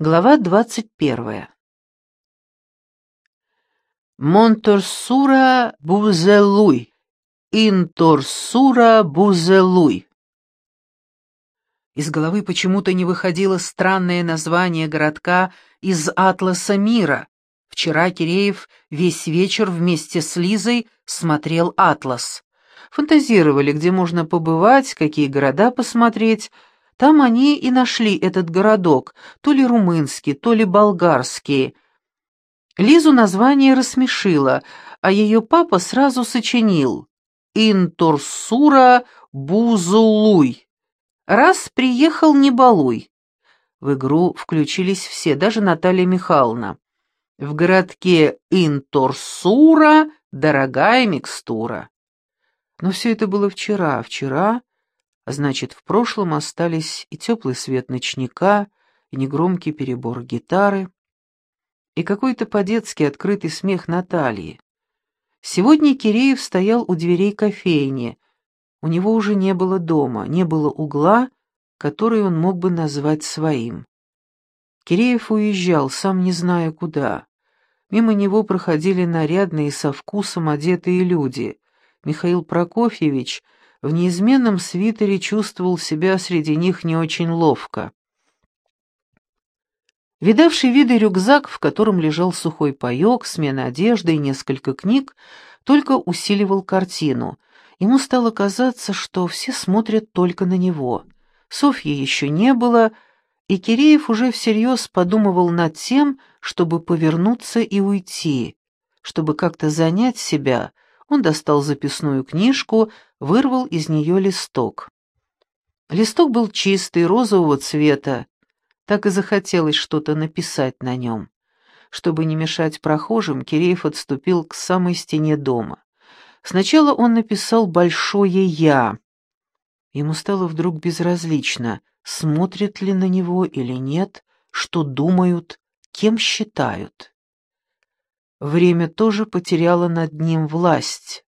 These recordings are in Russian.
Глава двадцать первая. Монторсура Бузелуй. Инторсура Бузелуй. Из головы почему-то не выходило странное название городка из «Атласа мира». Вчера Киреев весь вечер вместе с Лизой смотрел «Атлас». Фантазировали, где можно побывать, какие города посмотреть — там они и нашли этот городок, то ли румынский, то ли болгарский. Лизу название рассмешило, а ее папа сразу сочинил «Инторсура Бузулуй». Раз приехал, не балуй. В игру включились все, даже Наталья Михайловна. В городке Инторсура дорогая микстура. Но все это было вчера, вчера значит, в прошлом остались и теплый свет ночника, и негромкий перебор гитары, и какой-то по-детски открытый смех Натальи. Сегодня Киреев стоял у дверей кофейни. У него уже не было дома, не было угла, который он мог бы назвать своим. Киреев уезжал, сам не зная куда. Мимо него проходили нарядные со вкусом одетые люди. Михаил Прокофьевич — в неизменном свитере чувствовал себя среди них не очень ловко. Видавший виды рюкзак, в котором лежал сухой паёк, смена одежды и несколько книг, только усиливал картину. Ему стало казаться, что все смотрят только на него. Софьи еще не было, и Киреев уже всерьез подумывал над тем, чтобы повернуться и уйти, чтобы как-то занять себя — он достал записную книжку, вырвал из нее листок. Листок был чистый, розового цвета. Так и захотелось что-то написать на нем. Чтобы не мешать прохожим, Киреев отступил к самой стене дома. Сначала он написал большое «Я». Ему стало вдруг безразлично, смотрят ли на него или нет, что думают, кем считают. Время тоже потеряло над ним власть.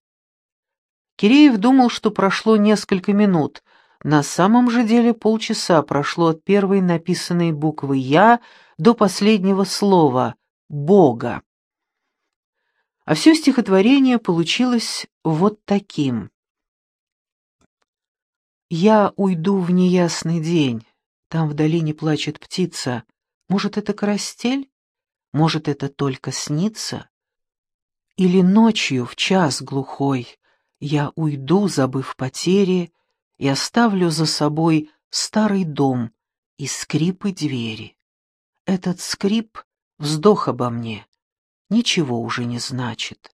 Киреев думал, что прошло несколько минут. На самом же деле полчаса прошло от первой написанной буквы «Я» до последнего слова «Бога». А все стихотворение получилось вот таким. «Я уйду в неясный день, там в долине плачет птица. Может, это карастель? Может, это только снится? Или ночью в час глухой я уйду, забыв потери, и оставлю за собой старый дом и скрипы двери. Этот скрип — вздох обо мне, ничего уже не значит.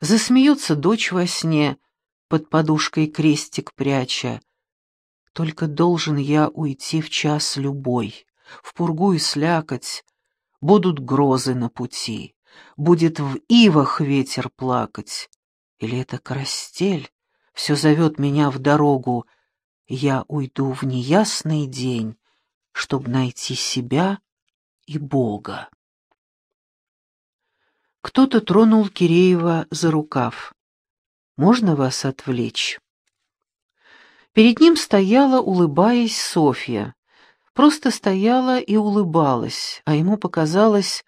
Засмеется дочь во сне, под подушкой крестик пряча. Только должен я уйти в час любой, в пургу и слякоть, будут грозы на пути, будет в ивах ветер плакать. Или это карастель все зовет меня в дорогу, я уйду в неясный день, чтобы найти себя и Бога. Кто-то тронул Киреева за рукав. «Можно вас отвлечь?» Перед ним стояла, улыбаясь, Софья просто стояла и улыбалась, а ему показалось...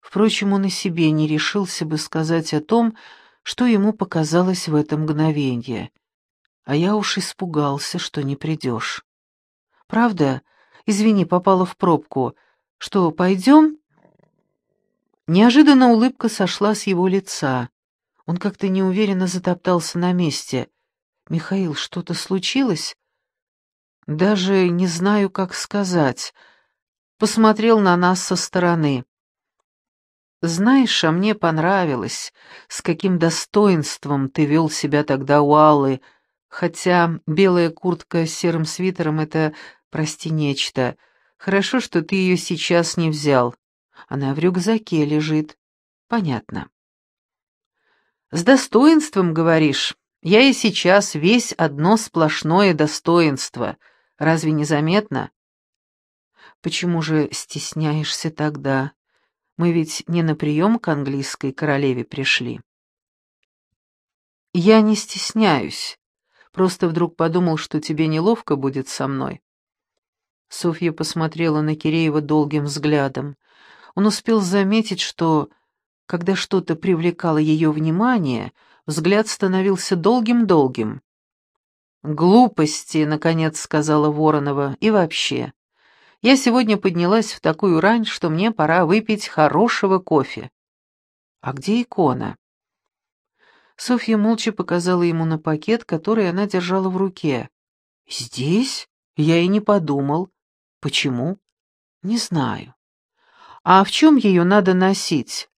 Впрочем, он и себе не решился бы сказать о том, что ему показалось в это мгновение. А я уж испугался, что не придешь. Правда? Извини, попала в пробку. Что, пойдем? Неожиданно улыбка сошла с его лица. Он как-то неуверенно затоптался на месте. «Михаил, что-то случилось?» Даже не знаю, как сказать. Посмотрел на нас со стороны. Знаешь, а мне понравилось, с каким достоинством ты вел себя тогда у Аллы, хотя белая куртка с серым свитером — это, прости, нечто. Хорошо, что ты ее сейчас не взял. Она в рюкзаке лежит. Понятно. С достоинством, говоришь? Я и сейчас весь одно сплошное достоинство — Разве не заметно? Почему же стесняешься тогда? Мы ведь не на прием к английской королеве пришли. Я не стесняюсь. Просто вдруг подумал, что тебе неловко будет со мной. Софья посмотрела на Киреева долгим взглядом. Он успел заметить, что, когда что-то привлекало ее внимание, взгляд становился долгим-долгим. «Глупости», — наконец сказала Воронова, — «и вообще. Я сегодня поднялась в такую рань, что мне пора выпить хорошего кофе». «А где икона?» Софья молча показала ему на пакет, который она держала в руке. «Здесь? Я и не подумал. Почему? Не знаю. А в чем ее надо носить?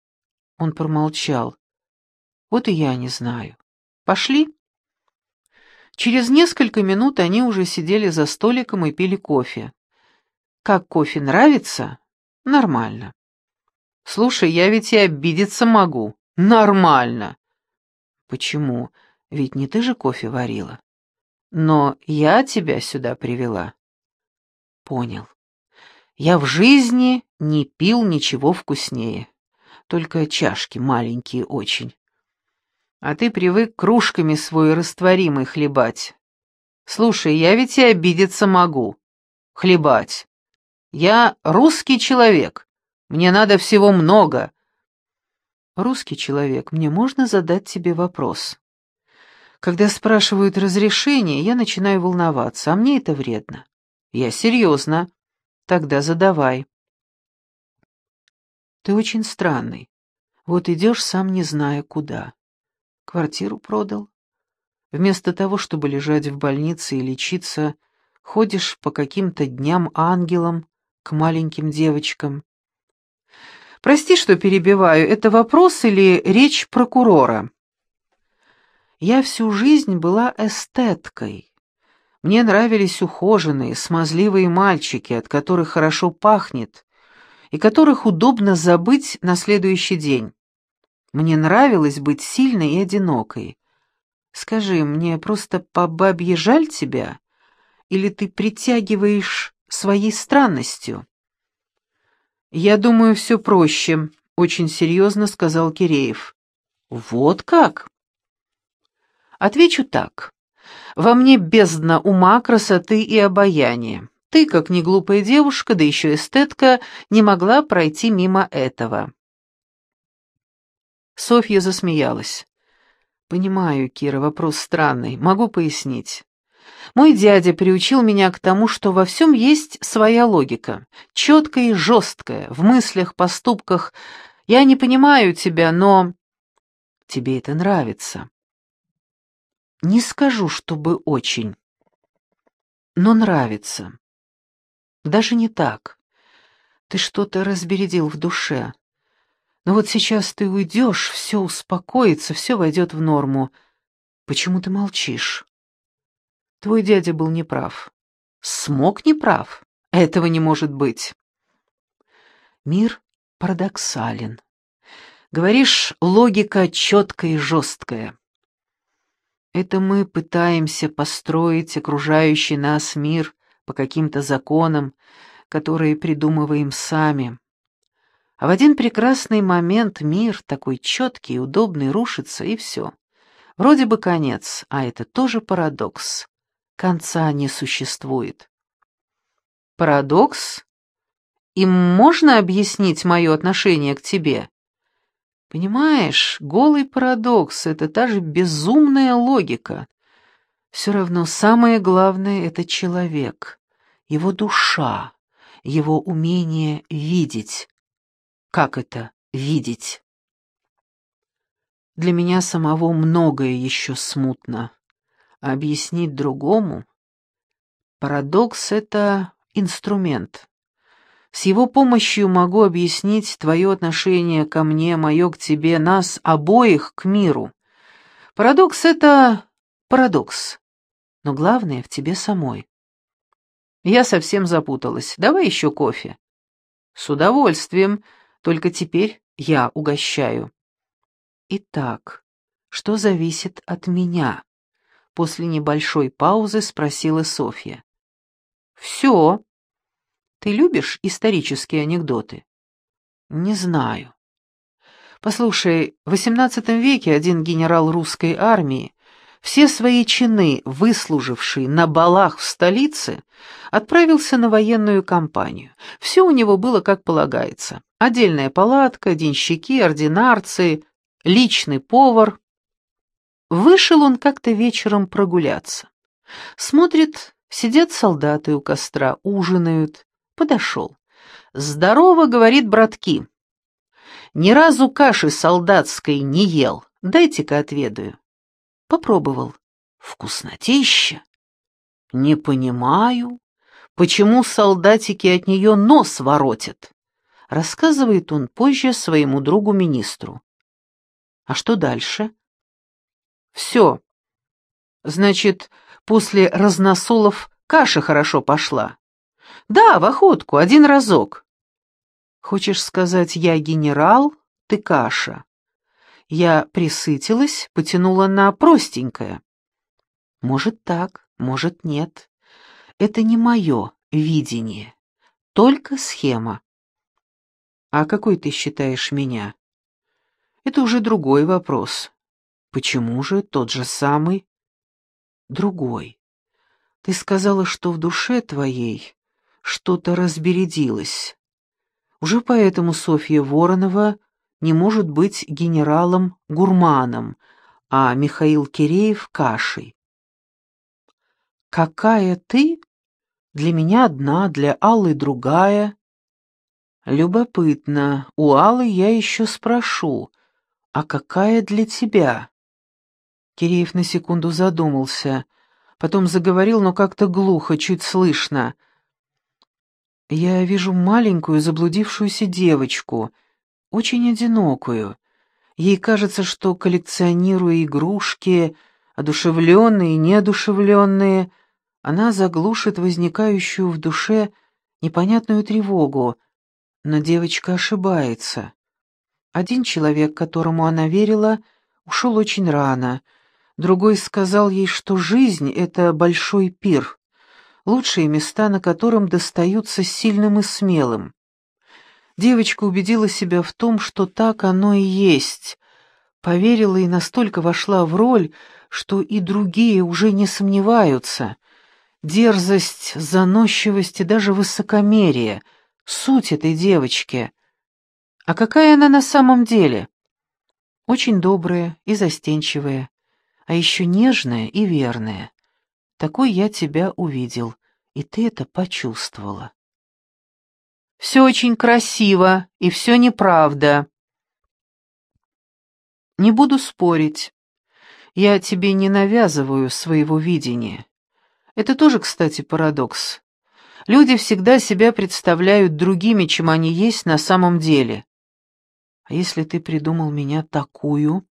Он промолчал. Вот и я не знаю. Пошли? Через несколько минут они уже сидели за столиком и пили кофе. Как кофе нравится? Нормально. Слушай, я ведь и обидеться могу. Нормально. Почему? Ведь не ты же кофе варила. Но я тебя сюда привела. Понял. Я в жизни не пил ничего вкуснее. Только чашки маленькие очень. А ты привык кружками свой растворимый хлебать. Слушай, я ведь и обидеться могу. Хлебать. Я русский человек. Мне надо всего много. Русский человек, мне можно задать тебе вопрос? Когда спрашивают разрешение, я начинаю волноваться, а мне это вредно. «Я серьезно. Тогда задавай». «Ты очень странный. Вот идешь, сам не зная куда. Квартиру продал. Вместо того, чтобы лежать в больнице и лечиться, ходишь по каким-то дням ангелам к маленьким девочкам. Прости, что перебиваю, это вопрос или речь прокурора?» Я всю жизнь была эстеткой, мне нравились ухоженные, смазливые мальчики, от которых хорошо пахнет, и которых удобно забыть на следующий день. Мне нравилось быть сильной и одинокой. Скажи, мне просто по бабье жаль тебя? Или ты притягиваешь своей странностью? Я думаю, все проще, — очень серьезно сказал Киреев. Вот как? Отвечу так. Во мне бездна ума, красоты и обаяния. Ты, как неглупая девушка, да еще эстетка, не могла пройти мимо этого. Софья засмеялась. «Понимаю, Кира, вопрос странный. Могу пояснить. Мой дядя приучил меня к тому, что во всем есть своя логика, четкая и жесткая, в мыслях, поступках. Я не понимаю тебя, но... Тебе это нравится. Не скажу, чтобы очень, но нравится. Даже не так. Ты что-то разбередил в душе. Но вот сейчас ты уйдешь, все успокоится, все войдет в норму. Почему ты молчишь? Твой дядя был неправ. Смог неправ? Этого не может быть. Мир парадоксален. Говоришь, логика четкая и жесткая. Это мы пытаемся построить окружающий нас мир по каким-то законам, которые придумываем сами. А в один прекрасный момент мир, такой четкий и удобный, рушится, и все. Вроде бы конец, а это тоже парадокс. Конца не существует. Парадокс? Им можно объяснить мое отношение к тебе? Понимаешь, голый парадокс — это та же безумная логика. Все равно самое главное — это человек, его душа, его умение видеть. Как это видеть? Для меня самого многое еще смутно. А объяснить другому? Парадокс — это инструмент. С его помощью могу объяснить твое отношение ко мне, мое к тебе, нас обоих к миру. Парадокс — это парадокс, но главное в тебе самой. Я совсем запуталась. Давай еще кофе. С удовольствием, только теперь я угощаю. Итак, что зависит от меня? После небольшой паузы спросила Софья. Все, ты любишь исторические анекдоты? Не знаю. Послушай, в XVIII веке один генерал русской армии все свои чины, выслуживший на балах в столице, отправился на военную кампанию. Все у него было как полагается. Отдельная палатка, денщики, ординарцы, личный повар. Вышел он как-то вечером прогуляться. Смотрит, сидят солдаты у костра, ужинают. Подошел. «Здорово», — говорит братки. «Ни разу каши солдатской не ел. Дайте-ка отведаю». Попробовал. Вкуснотища. Не понимаю, почему солдатики от нее нос воротят. Рассказывает он позже своему другу-министру. А что дальше? Все. Значит, после разносолов каша хорошо пошла. Да, в охотку, один разок. Хочешь сказать, я генерал, ты каша. Я присытилась, потянула на простенькое. Может так, может нет. Это не мое видение, только схема. А какой ты считаешь меня? Это уже другой вопрос. Почему же тот же самый? Другой. Ты сказала, что в душе твоей что-то разбередилось. Уже поэтому Софья Воронова не может быть генералом-гурманом, а Михаил Киреев — кашей. «Какая ты? Для меня одна, для Аллы другая». «Любопытно. У Аллы я еще спрошу. А какая для тебя?» Киреев на секунду задумался, потом заговорил, но как-то глухо, чуть слышно. «Я вижу маленькую заблудившуюся девочку, очень одинокую. Ей кажется, что, коллекционируя игрушки, одушевленные и неодушевленные, она заглушит возникающую в душе непонятную тревогу, но девочка ошибается. Один человек, которому она верила, ушел очень рано, другой сказал ей, что жизнь — это большой пир, лучшие места на котором достаются сильным и смелым. Девочка убедила себя в том, что так оно и есть, поверила и настолько вошла в роль, что и другие уже не сомневаются. Дерзость, заносчивость и даже высокомерие — суть этой девочки. А какая она на самом деле? Очень добрая и застенчивая, а еще нежная и верная. Такой я тебя увидел, и ты это почувствовала. Все очень красиво, и все неправда. Не буду спорить. Я тебе не навязываю своего видения. Это тоже, кстати, парадокс. Люди всегда себя представляют другими, чем они есть на самом деле. А если ты придумал меня такую?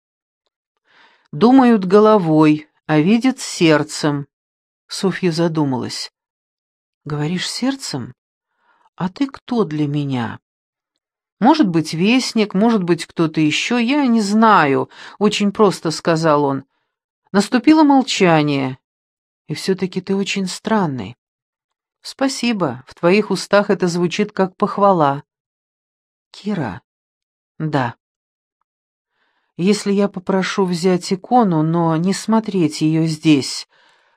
Думают головой, а видят сердцем. Софья задумалась. Говоришь сердцем? «А ты кто для меня?» «Может быть, вестник, может быть, кто-то еще, я не знаю», — очень просто сказал он. Наступило молчание. «И все-таки ты очень странный». «Спасибо, в твоих устах это звучит как похвала». «Кира?» «Да». «Если я попрошу взять икону, но не смотреть ее здесь,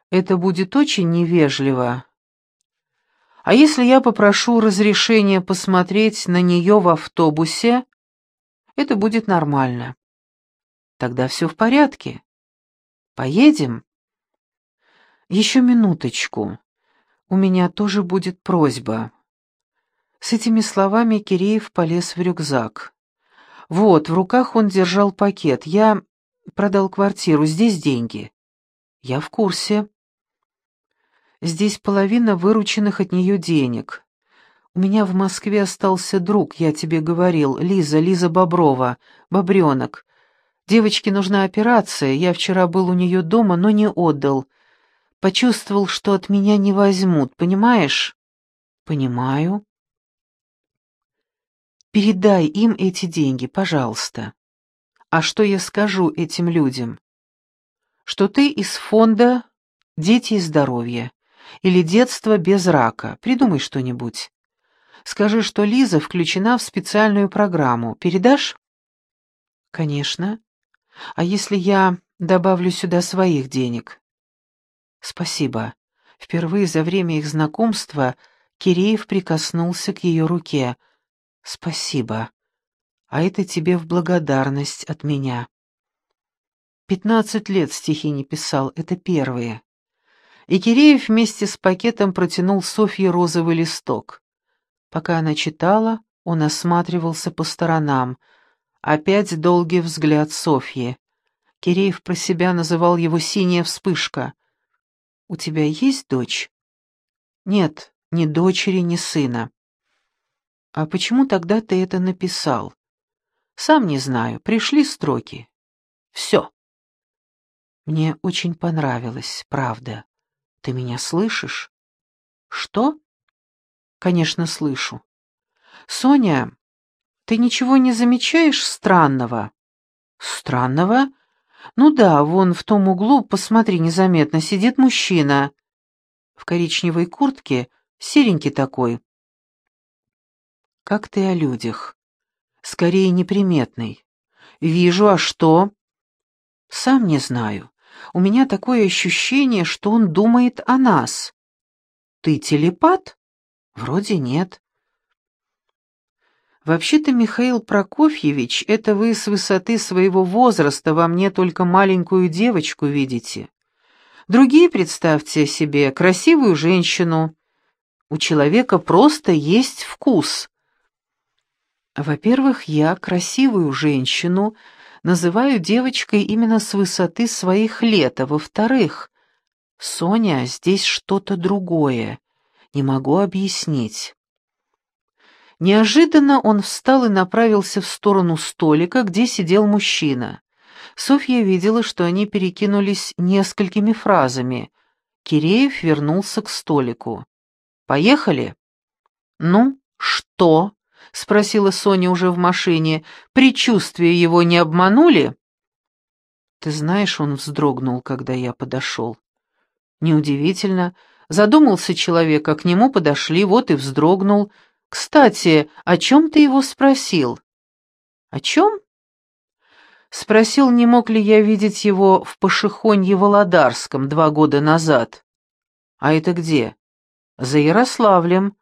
это будет очень невежливо, а если я попрошу разрешения посмотреть на нее в автобусе, это будет нормально. Тогда все в порядке. Поедем? Еще минуточку. У меня тоже будет просьба. С этими словами Киреев полез в рюкзак. Вот, в руках он держал пакет. Я продал квартиру, здесь деньги. Я в курсе. Здесь половина вырученных от нее денег. У меня в Москве остался друг, я тебе говорил, Лиза, Лиза Боброва, Бобренок. Девочке нужна операция, я вчера был у нее дома, но не отдал. Почувствовал, что от меня не возьмут, понимаешь? Понимаю. Передай им эти деньги, пожалуйста. А что я скажу этим людям? Что ты из фонда «Дети и здоровье» или детство без рака. Придумай что-нибудь. Скажи, что Лиза включена в специальную программу. Передашь? Конечно. А если я Добавлю сюда своих денег. Спасибо. Впервые за время их знакомства Киреев прикоснулся к ее руке. Спасибо. А это тебе в благодарность от меня. Пятнадцать лет стихи не писал, это первые. И Киреев вместе с пакетом протянул Софье розовый листок. Пока она читала, он осматривался по сторонам. Опять долгий взгляд Софьи. Киреев про себя называл его «синяя вспышка». «У тебя есть дочь?» «Нет, ни дочери, ни сына». «А почему тогда ты это написал?» «Сам не знаю, пришли строки. Все». «Мне очень понравилось, правда. Ты меня слышишь?» «Что?» «Конечно, слышу. Соня, ты ничего не замечаешь странного?» «Странного?» «Ну да, вон в том углу, посмотри, незаметно, сидит мужчина. В коричневой куртке, серенький такой». «Как ты о людях?» «Скорее неприметный». «Вижу, а что?» «Сам не знаю. У меня такое ощущение, что он думает о нас». «Ты телепат?» «Вроде нет». Вообще-то, Михаил Прокофьевич, это вы с высоты своего возраста во мне только маленькую девочку видите. Другие, представьте себе, красивую женщину. У человека просто есть вкус. Во-первых, я красивую женщину называю девочкой именно с высоты своих лет, а во-вторых, Соня, здесь что-то другое. Не могу объяснить. Неожиданно он встал и направился в сторону столика, где сидел мужчина. Софья видела, что они перекинулись несколькими фразами. Киреев вернулся к столику. «Поехали?» «Ну, что?» — спросила Соня уже в машине. «Предчувствия его не обманули?» «Ты знаешь, он вздрогнул, когда я подошел». «Неудивительно. Задумался человек, а к нему подошли, вот и вздрогнул». «Кстати, о чем ты его спросил?» «О чем?» Спросил, не мог ли я видеть его в Пашихонье-Володарском два года назад. «А это где?» «За Ярославлем».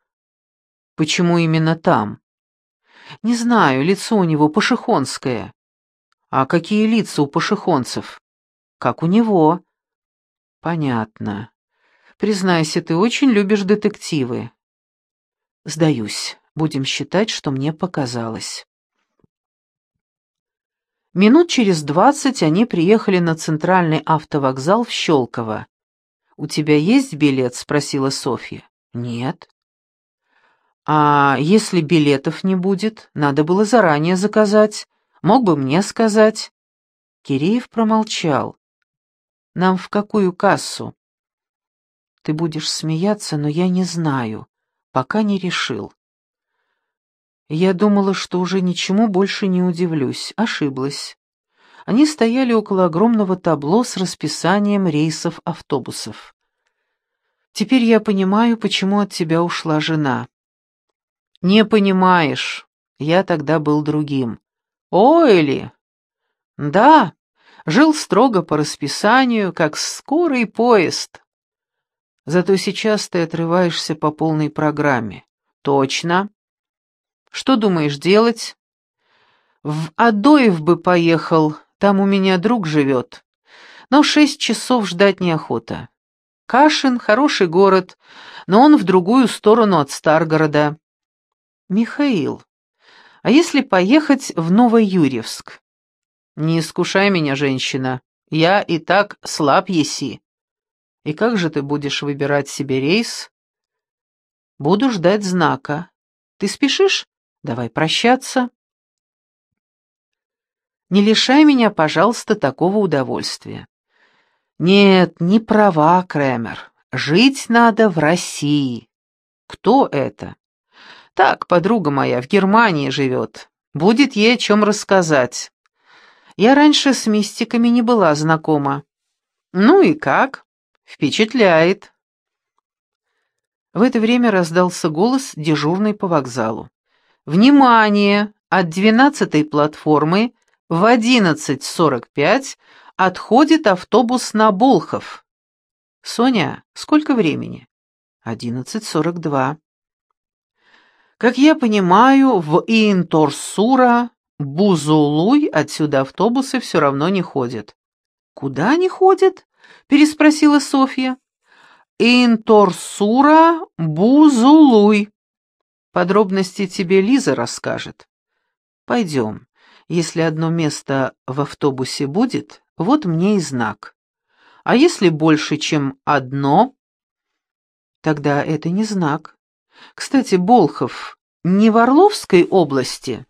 «Почему именно там?» «Не знаю, лицо у него пашихонское». «А какие лица у пашихонцев?» «Как у него». «Понятно. Признайся, ты очень любишь детективы». Сдаюсь. Будем считать, что мне показалось. Минут через двадцать они приехали на центральный автовокзал в Щелково. «У тебя есть билет?» — спросила Софья. «Нет». «А если билетов не будет, надо было заранее заказать. Мог бы мне сказать». Киреев промолчал. «Нам в какую кассу?» «Ты будешь смеяться, но я не знаю пока не решил. Я думала, что уже ничему больше не удивлюсь. Ошиблась. Они стояли около огромного табло с расписанием рейсов автобусов. Теперь я понимаю, почему от тебя ушла жена. Не понимаешь. Я тогда был другим. Ой ли? Да, жил строго по расписанию, как скорый поезд. Зато сейчас ты отрываешься по полной программе. Точно. Что думаешь делать? В Адоев бы поехал, там у меня друг живет. Но шесть часов ждать неохота. Кашин — хороший город, но он в другую сторону от Старгорода. Михаил, а если поехать в Новоюрьевск? Не искушай меня, женщина, я и так слаб еси. И как же ты будешь выбирать себе рейс? Буду ждать знака. Ты спешишь? Давай прощаться. Не лишай меня, пожалуйста, такого удовольствия. Нет, не права, Кремер. Жить надо в России. Кто это? Так, подруга моя в Германии живет. Будет ей о чем рассказать. Я раньше с мистиками не была знакома. Ну и как? «Впечатляет!» В это время раздался голос дежурный по вокзалу. «Внимание! От двенадцатой платформы в 11.45 отходит автобус на Болхов. Соня, сколько времени? Одиннадцать сорок два. Как я понимаю, в Инторсура, Бузулуй отсюда автобусы все равно не ходят. Куда они ходят? переспросила Софья. Инторсура, Бузулуй. Подробности тебе Лиза расскажет. Пойдем. Если одно место в автобусе будет, вот мне и знак. А если больше, чем одно, тогда это не знак. Кстати, Болхов не в Орловской области?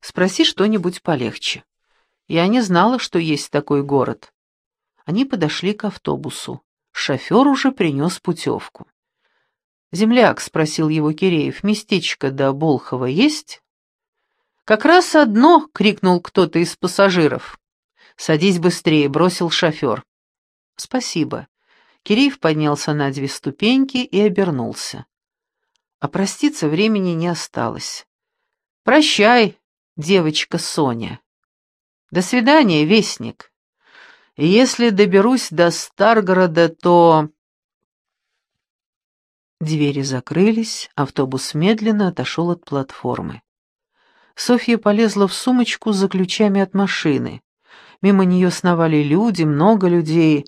Спроси что-нибудь полегче. Я не знала, что есть такой город. Они подошли к автобусу. Шофер уже принес путевку. «Земляк», — спросил его Киреев, — «местечко до Болхова есть?» «Как раз одно!» — крикнул кто-то из пассажиров. «Садись быстрее», — бросил шофер. «Спасибо». Киреев поднялся на две ступеньки и обернулся. А проститься времени не осталось. «Прощай, девочка Соня». «До свидания, вестник. Если доберусь до Старгорода, то...» Двери закрылись, автобус медленно отошел от платформы. Софья полезла в сумочку за ключами от машины. Мимо нее сновали люди, много людей,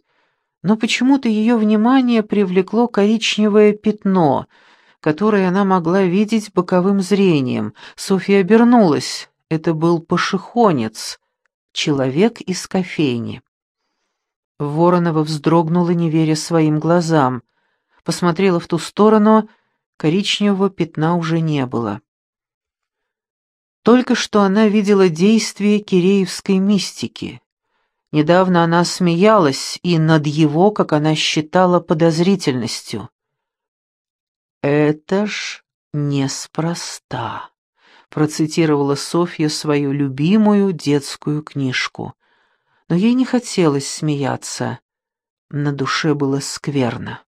но почему-то ее внимание привлекло коричневое пятно, которое она могла видеть боковым зрением. Софья обернулась. Это был пошехонец, человек из кофейни. Воронова вздрогнула, не веря своим глазам. Посмотрела в ту сторону, коричневого пятна уже не было. Только что она видела действие киреевской мистики. Недавно она смеялась и над его, как она считала, подозрительностью. «Это ж неспроста», — процитировала Софья свою любимую детскую книжку. Но ей не хотелось смеяться. На душе было скверно.